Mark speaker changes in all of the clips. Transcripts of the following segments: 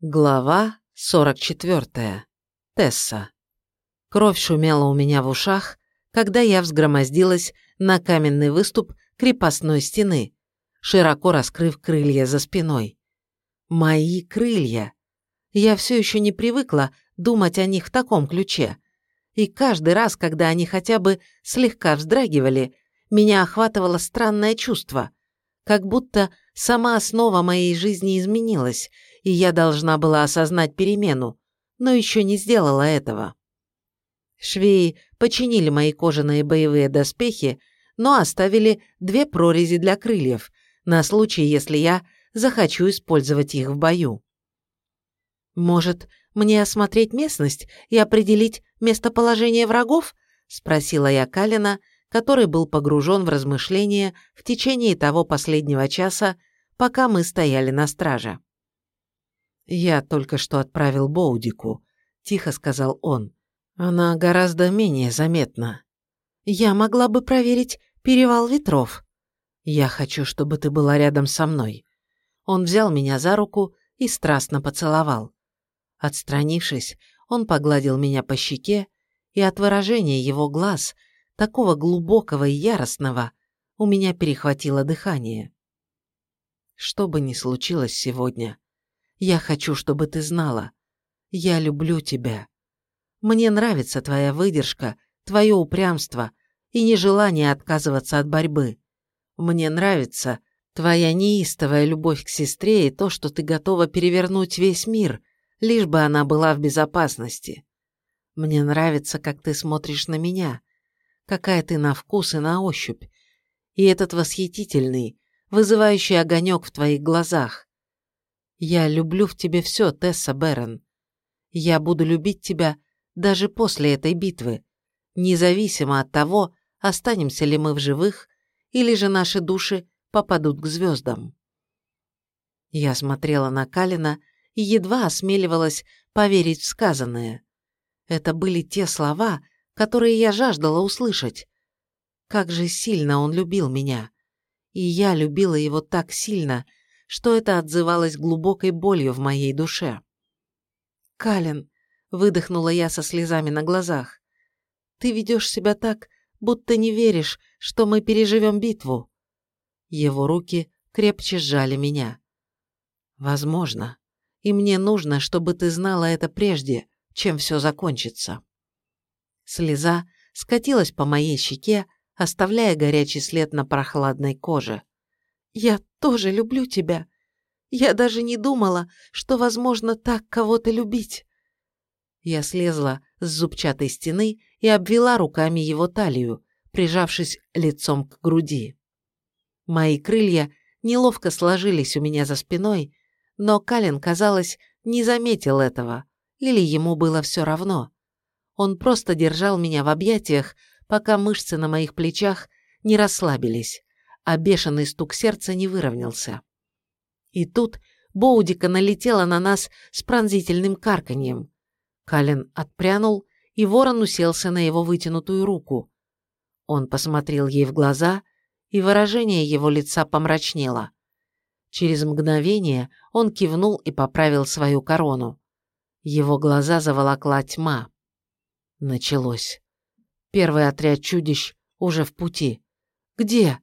Speaker 1: Глава 44. Тесса. Кровь шумела у меня в ушах, когда я взгромоздилась на каменный выступ крепостной стены, широко раскрыв крылья за спиной. Мои крылья. Я все еще не привыкла думать о них в таком ключе. И каждый раз, когда они хотя бы слегка вздрагивали, меня охватывало странное чувство, как будто сама основа моей жизни изменилась – и я должна была осознать перемену, но еще не сделала этого. Швеи починили мои кожаные боевые доспехи, но оставили две прорези для крыльев, на случай, если я захочу использовать их в бою. «Может, мне осмотреть местность и определить местоположение врагов?» – спросила я Калина, который был погружен в размышления в течение того последнего часа, пока мы стояли на страже. «Я только что отправил Боудику», – тихо сказал он. «Она гораздо менее заметна. Я могла бы проверить перевал ветров. Я хочу, чтобы ты была рядом со мной». Он взял меня за руку и страстно поцеловал. Отстранившись, он погладил меня по щеке, и от выражения его глаз, такого глубокого и яростного, у меня перехватило дыхание. Что бы ни случилось сегодня, я хочу, чтобы ты знала. Я люблю тебя. Мне нравится твоя выдержка, твое упрямство и нежелание отказываться от борьбы. Мне нравится твоя неистовая любовь к сестре и то, что ты готова перевернуть весь мир, лишь бы она была в безопасности. Мне нравится, как ты смотришь на меня, какая ты на вкус и на ощупь, и этот восхитительный, вызывающий огонек в твоих глазах. Я люблю в тебе все, Тесса Берн. Я буду любить тебя даже после этой битвы, независимо от того, останемся ли мы в живых, или же наши души попадут к звездам. Я смотрела на Калина и едва осмеливалась поверить в сказанное. Это были те слова, которые я жаждала услышать. Как же сильно он любил меня. И я любила его так сильно, что это отзывалось глубокой болью в моей душе. «Калин», — выдохнула я со слезами на глазах, — «ты ведешь себя так, будто не веришь, что мы переживем битву». Его руки крепче сжали меня. «Возможно. И мне нужно, чтобы ты знала это прежде, чем все закончится». Слеза скатилась по моей щеке, оставляя горячий след на прохладной коже. Я тоже люблю тебя. Я даже не думала, что возможно так кого-то любить. Я слезла с зубчатой стены и обвела руками его талию, прижавшись лицом к груди. Мои крылья неловко сложились у меня за спиной, но Калин, казалось, не заметил этого, или ему было все равно. Он просто держал меня в объятиях, пока мышцы на моих плечах не расслабились а бешеный стук сердца не выровнялся. И тут Боудика налетела на нас с пронзительным карканьем. Калин отпрянул, и ворон уселся на его вытянутую руку. Он посмотрел ей в глаза, и выражение его лица помрачнело. Через мгновение он кивнул и поправил свою корону. Его глаза заволокла тьма. Началось. Первый отряд чудищ уже в пути. «Где?»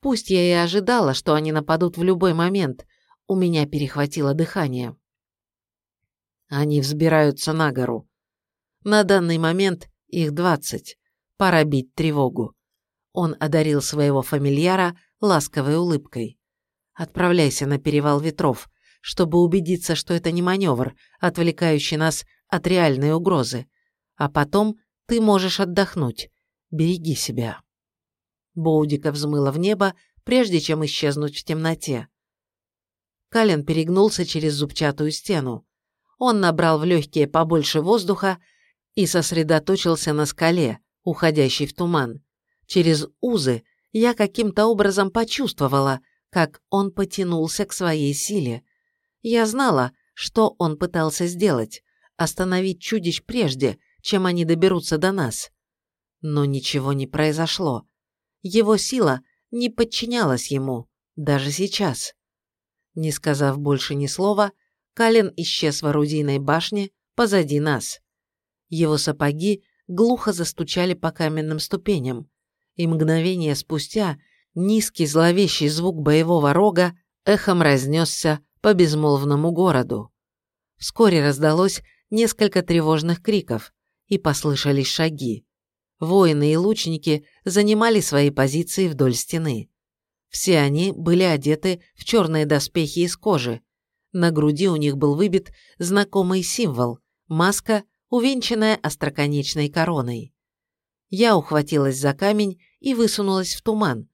Speaker 1: Пусть я и ожидала, что они нападут в любой момент, у меня перехватило дыхание. Они взбираются на гору. На данный момент их двадцать. Пора бить тревогу. Он одарил своего фамильяра ласковой улыбкой. Отправляйся на перевал ветров, чтобы убедиться, что это не маневр, отвлекающий нас от реальной угрозы. А потом ты можешь отдохнуть. Береги себя. Боудика взмыла в небо, прежде чем исчезнуть в темноте. Кален перегнулся через зубчатую стену. Он набрал в легкие побольше воздуха и сосредоточился на скале, уходящей в туман. Через узы я каким-то образом почувствовала, как он потянулся к своей силе. Я знала, что он пытался сделать – остановить чудищ прежде, чем они доберутся до нас. Но ничего не произошло. Его сила не подчинялась ему, даже сейчас. Не сказав больше ни слова, Калин исчез в орудийной башне позади нас. Его сапоги глухо застучали по каменным ступеням, и мгновение спустя низкий зловещий звук боевого рога эхом разнесся по безмолвному городу. Вскоре раздалось несколько тревожных криков, и послышались шаги. Воины и лучники занимали свои позиции вдоль стены. Все они были одеты в черные доспехи из кожи. На груди у них был выбит знакомый символ – маска, увенчанная остроконечной короной. Я ухватилась за камень и высунулась в туман,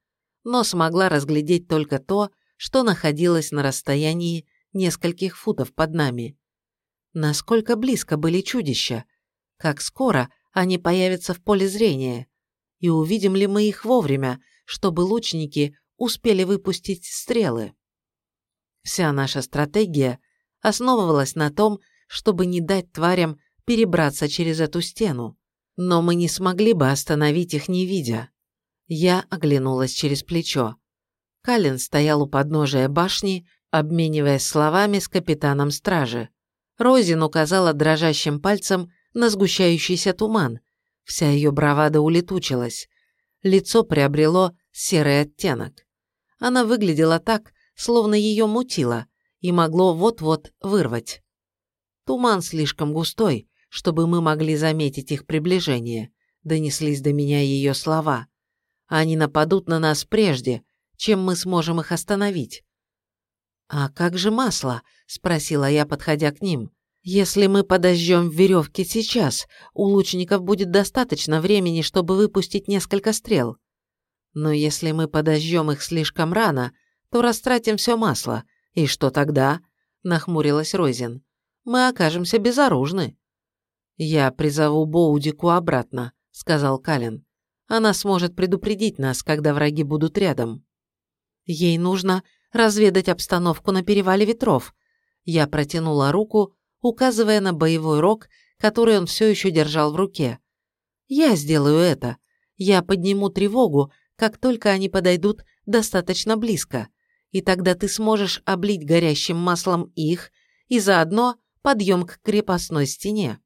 Speaker 1: но смогла разглядеть только то, что находилось на расстоянии нескольких футов под нами. Насколько близко были чудища, как скоро они появятся в поле зрения, и увидим ли мы их вовремя, чтобы лучники успели выпустить стрелы. Вся наша стратегия основывалась на том, чтобы не дать тварям перебраться через эту стену, но мы не смогли бы остановить их, не видя. Я оглянулась через плечо. Калин стоял у подножия башни, обмениваясь словами с капитаном стражи. Розин указала дрожащим пальцем на сгущающийся туман. Вся ее бравада улетучилась. Лицо приобрело серый оттенок. Она выглядела так, словно ее мутило, и могло вот-вот вырвать. Туман слишком густой, чтобы мы могли заметить их приближение, донеслись до меня ее слова. Они нападут на нас прежде, чем мы сможем их остановить. «А как же масло?» – спросила я, подходя к ним. «Если мы подожжем веревки сейчас, у лучников будет достаточно времени, чтобы выпустить несколько стрел. Но если мы подожжем их слишком рано, то растратим все масло. И что тогда?» – нахмурилась Розин. «Мы окажемся безоружны». «Я призову Боудику обратно», – сказал Калин. «Она сможет предупредить нас, когда враги будут рядом». «Ей нужно разведать обстановку на перевале ветров». Я протянула руку, указывая на боевой рог, который он все еще держал в руке. «Я сделаю это. Я подниму тревогу, как только они подойдут достаточно близко, и тогда ты сможешь облить горящим маслом их и заодно подъем к крепостной стене».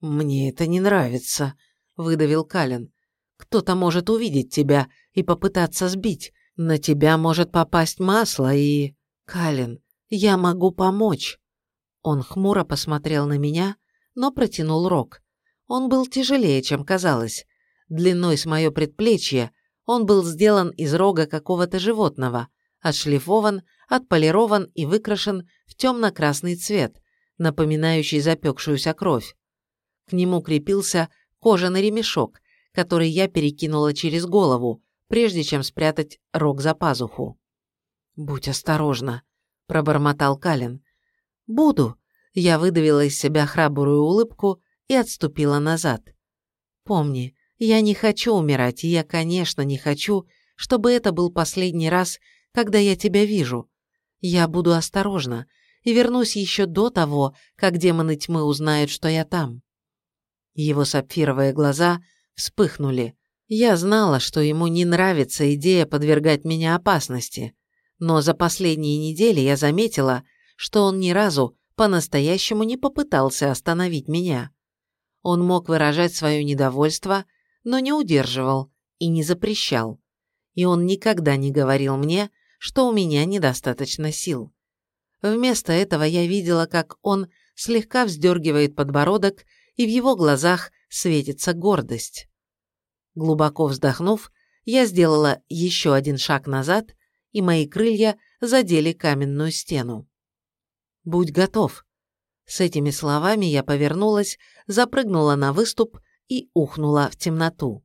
Speaker 1: «Мне это не нравится», — выдавил Калин. «Кто-то может увидеть тебя и попытаться сбить. На тебя может попасть масло и...» «Калин, я могу помочь». Он хмуро посмотрел на меня, но протянул рог. Он был тяжелее, чем казалось. Длиной с мое предплечье он был сделан из рога какого-то животного, отшлифован, отполирован и выкрашен в темно-красный цвет, напоминающий запекшуюся кровь. К нему крепился кожаный ремешок, который я перекинула через голову, прежде чем спрятать рог за пазуху. «Будь осторожна», – пробормотал Калин. «Буду», – я выдавила из себя храбрую улыбку и отступила назад. «Помни, я не хочу умирать, и я, конечно, не хочу, чтобы это был последний раз, когда я тебя вижу. Я буду осторожна и вернусь еще до того, как демоны тьмы узнают, что я там». Его сапфировые глаза вспыхнули. Я знала, что ему не нравится идея подвергать меня опасности, но за последние недели я заметила, что он ни разу по-настоящему не попытался остановить меня. Он мог выражать свое недовольство, но не удерживал и не запрещал. И он никогда не говорил мне, что у меня недостаточно сил. Вместо этого я видела, как он слегка вздергивает подбородок и в его глазах светится гордость. Глубоко вздохнув, я сделала еще один шаг назад, и мои крылья задели каменную стену. «Будь готов!» С этими словами я повернулась, запрыгнула на выступ и ухнула в темноту.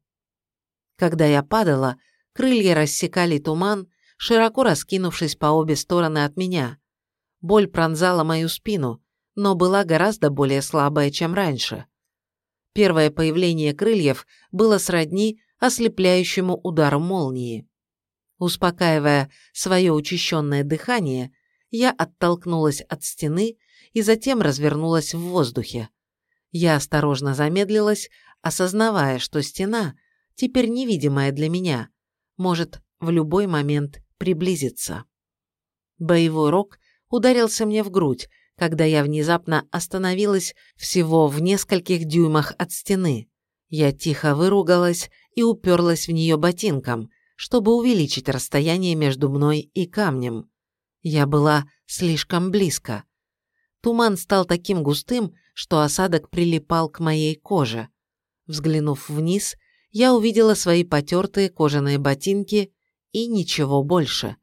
Speaker 1: Когда я падала, крылья рассекали туман, широко раскинувшись по обе стороны от меня. Боль пронзала мою спину, но была гораздо более слабая, чем раньше. Первое появление крыльев было сродни ослепляющему удару молнии. Успокаивая свое учащенное дыхание, я оттолкнулась от стены и затем развернулась в воздухе. Я осторожно замедлилась, осознавая, что стена, теперь невидимая для меня, может в любой момент приблизиться. Боевой рог ударился мне в грудь, когда я внезапно остановилась всего в нескольких дюймах от стены. Я тихо выругалась и уперлась в нее ботинком, чтобы увеличить расстояние между мной и камнем. Я была слишком близко. Туман стал таким густым, что осадок прилипал к моей коже. Взглянув вниз, я увидела свои потертые кожаные ботинки и ничего больше.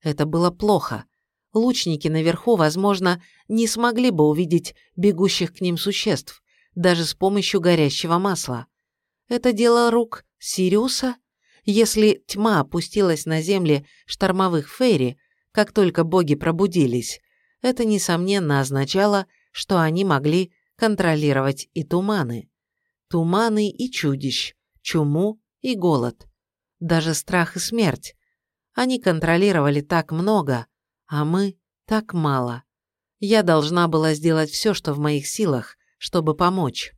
Speaker 1: Это было плохо. Лучники наверху, возможно, не смогли бы увидеть бегущих к ним существ, даже с помощью горящего масла. Это дело рук Сириуса? Если тьма опустилась на земли штормовых фейри, как только боги пробудились, это, несомненно, означало, что они могли контролировать и туманы. Туманы и чудищ, чуму и голод. Даже страх и смерть. Они контролировали так много, а мы так мало. Я должна была сделать все, что в моих силах, чтобы помочь.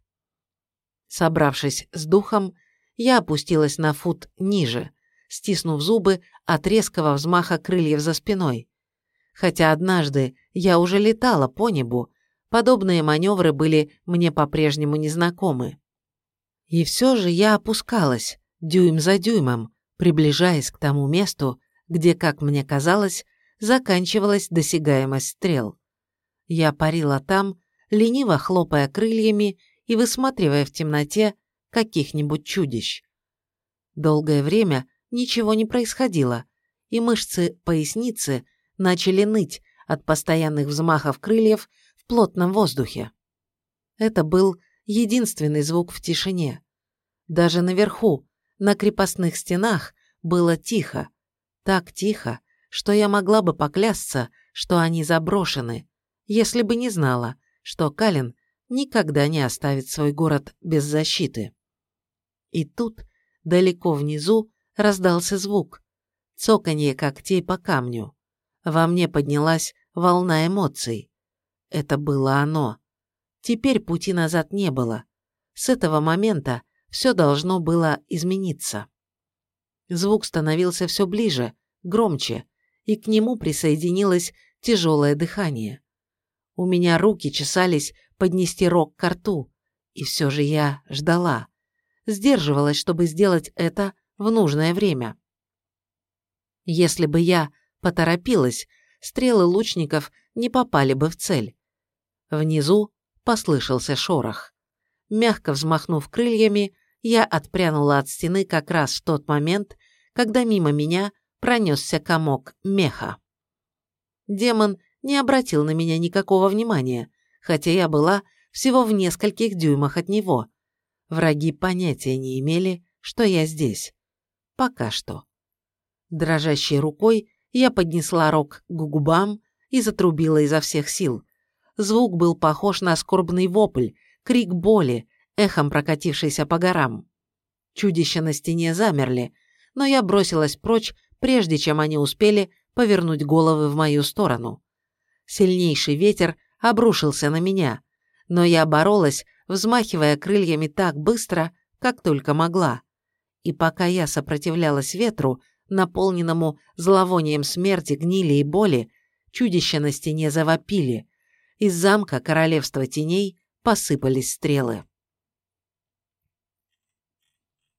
Speaker 1: Собравшись с духом, я опустилась на фут ниже, стиснув зубы от резкого взмаха крыльев за спиной. Хотя однажды я уже летала по небу, подобные маневры были мне по-прежнему незнакомы. И все же я опускалась, дюйм за дюймом, приближаясь к тому месту, где, как мне казалось, заканчивалась досягаемость стрел. Я парила там, лениво хлопая крыльями и высматривая в темноте каких-нибудь чудищ. Долгое время ничего не происходило, и мышцы поясницы начали ныть от постоянных взмахов крыльев в плотном воздухе. Это был единственный звук в тишине. Даже наверху, на крепостных стенах, было тихо. Так тихо, что я могла бы поклясться, что они заброшены, если бы не знала, что Калин никогда не оставит свой город без защиты. И тут, далеко внизу, раздался звук. Цоканье когтей по камню. Во мне поднялась волна эмоций. Это было оно. Теперь пути назад не было. С этого момента все должно было измениться. Звук становился все ближе, громче, и к нему присоединилось тяжелое дыхание. У меня руки чесались поднести рог к рту, и все же я ждала сдерживалась, чтобы сделать это в нужное время. Если бы я поторопилась, стрелы лучников не попали бы в цель. Внизу послышался шорох. Мягко взмахнув крыльями, я отпрянула от стены как раз в тот момент, когда мимо меня пронесся комок меха. Демон не обратил на меня никакого внимания, хотя я была всего в нескольких дюймах от него – Враги понятия не имели, что я здесь. Пока что. Дрожащей рукой я поднесла рог к губам и затрубила изо всех сил. Звук был похож на скорбный вопль, крик боли, эхом прокатившийся по горам. Чудища на стене замерли, но я бросилась прочь, прежде чем они успели повернуть головы в мою сторону. Сильнейший ветер обрушился на меня, но я боролась, взмахивая крыльями так быстро, как только могла. И пока я сопротивлялась ветру, наполненному зловонием смерти, гнили и боли, чудища на стене завопили. Из замка королевства теней посыпались стрелы.